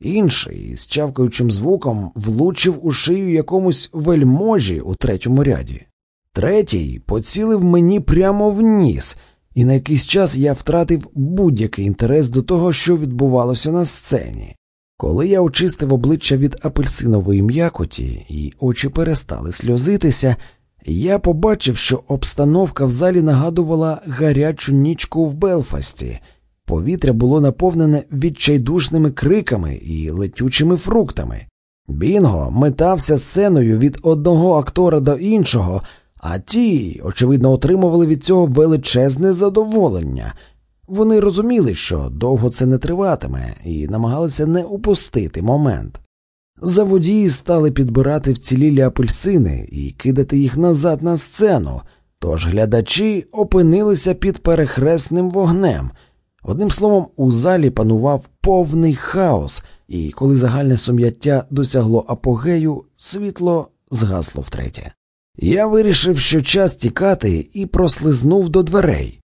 інший з чавкаючим звуком влучив у шию якомусь вельможі у третьому ряді, третій поцілив мені прямо в ніс, і на якийсь час я втратив будь-який інтерес до того, що відбувалося на сцені. Коли я очистив обличчя від апельсинової м'якоті, і очі перестали сльозитися, я побачив, що обстановка в залі нагадувала гарячу нічку в Белфасті. Повітря було наповнене відчайдушними криками і летючими фруктами. Бінго метався сценою від одного актора до іншого, а ті, очевидно, отримували від цього величезне задоволення. Вони розуміли, що довго це не триватиме, і намагалися не упустити момент. Заводії стали підбирати вцілілі апельсини і кидати їх назад на сцену, тож глядачі опинилися під перехресним вогнем. Одним словом, у залі панував повний хаос, і коли загальне сум'яття досягло апогею, світло згасло втретє. Я вирішив, що час тікати, і прослизнув до дверей.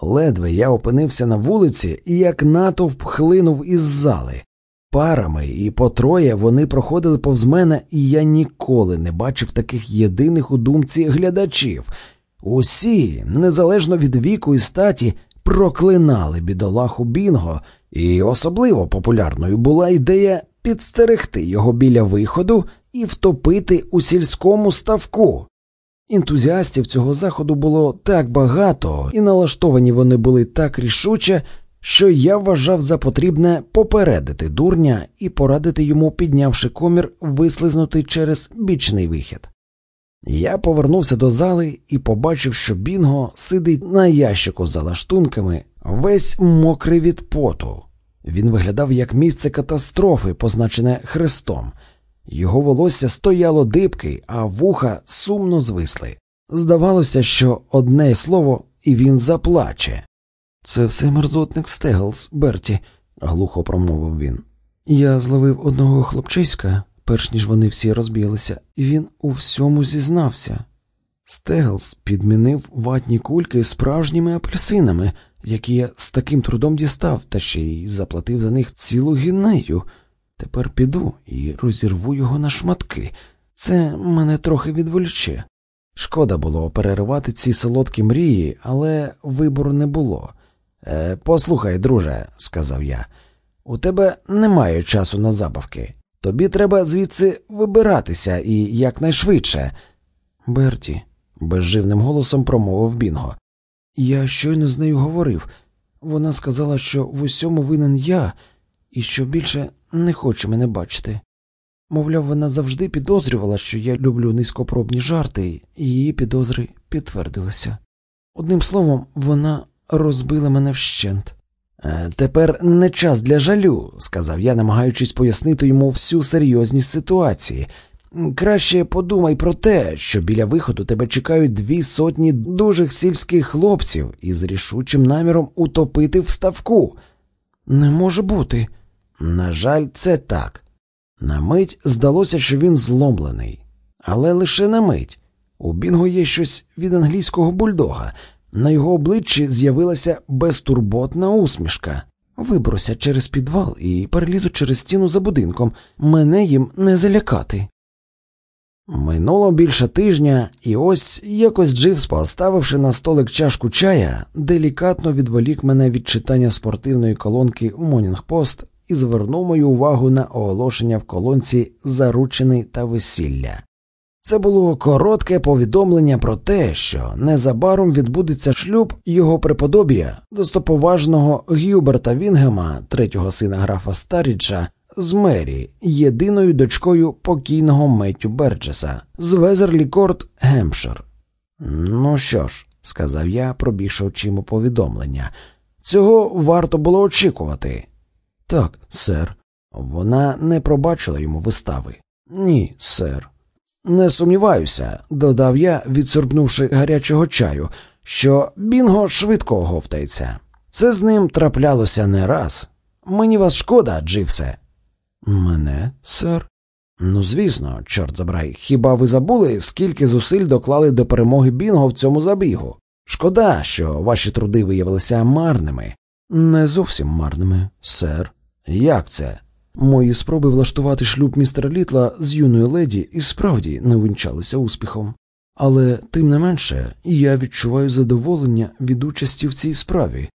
Ледве я опинився на вулиці і як натовп хлинув із зали. Парами і по троє вони проходили повз мене, і я ніколи не бачив таких єдиних у думці глядачів. Усі, незалежно від віку і статі, проклинали бідолаху Бінго, і особливо популярною була ідея підстерегти його біля виходу і втопити у сільському ставку. Ентузіастів цього заходу було так багато, і налаштовані вони були так рішуче, що я вважав за потрібне попередити дурня і порадити йому, піднявши комір, вислизнути через бічний вихід. Я повернувся до зали і побачив, що Бінго сидить на ящику за лаштунками, весь мокрий від поту. Він виглядав як місце катастрофи, позначене хрестом. Його волосся стояло дибки, а вуха сумно звисли. Здавалося, що одне слово, і він заплаче. Це все мерзотник Стеглс, Берті, глухо промовив він. Я зловив одного хлопчиська, перш ніж вони всі розбіглися, і він у всьому зізнався. Стеглс підмінив ватні кульки справжніми апельсинами, які я з таким трудом дістав, та ще й заплатив за них цілу гінею. Тепер піду і розірву його на шматки. Це мене трохи відволіче. Шкода було переривати ці солодкі мрії, але вибору не було. Е, Послухай, друже, сказав я, у тебе немає часу на забавки. Тобі треба звідси вибиратися і якнайшвидше. Берті, безживним голосом промовив Бінго. Я щойно з нею говорив. Вона сказала, що в усьому винен я і що більше не хоче мене бачити. Мовляв, вона завжди підозрювала, що я люблю низькопробні жарти, і її підозри підтвердилися. Одним словом, вона розбила мене вщент. «Е, тепер не час для жалю, сказав я, намагаючись пояснити йому всю серйозність ситуації. Краще подумай про те, що біля виходу тебе чекають дві сотні дужих сільських хлопців із рішучим наміром утопити в ставку. Не може бути. На жаль, це так. На мить здалося, що він зломлений, але лише на мить. У Бінго є щось від англійського бульдога. На його обличчі з'явилася безтурботна усмішка. Виброся через підвал і перелізу через стіну за будинком. Мене їм не залякати. Минуло більше тижня, і ось якось Дживс, поставивши на столик чашку чая, делікатно відволік мене від читання спортивної колонки Post і звернув мою увагу на оголошення в колонці Заручений та весілля. Це було коротке повідомлення про те, що незабаром відбудеться шлюб його преподобія, достоповажного Гюберта Вінгема, третього сина графа Старіджа, з Мері, єдиною дочкою покійного Меттю Берджеса, з Везерлі Корт, Гемпшир. Ну що ж, сказав я, пробігши очима повідомлення, цього варто було очікувати. Так, сер. Вона не пробачила йому вистави. Ні, сер. Не сумніваюся, додав я, відсорбнувши гарячого чаю, що Бінго швидко оговтається. Це з ним траплялося не раз. Мені вас шкода, Дживсе. Мене, сер? Ну, звісно, чорт забирай, хіба ви забули, скільки зусиль доклали до перемоги Бінго в цьому забігу? Шкода, що ваші труди виявилися марними. Не зовсім марними, сер. Як це? Мої спроби влаштувати шлюб містера Літла з юною леді і справді не увінчалися успіхом. Але тим не менше я відчуваю задоволення від участі в цій справі,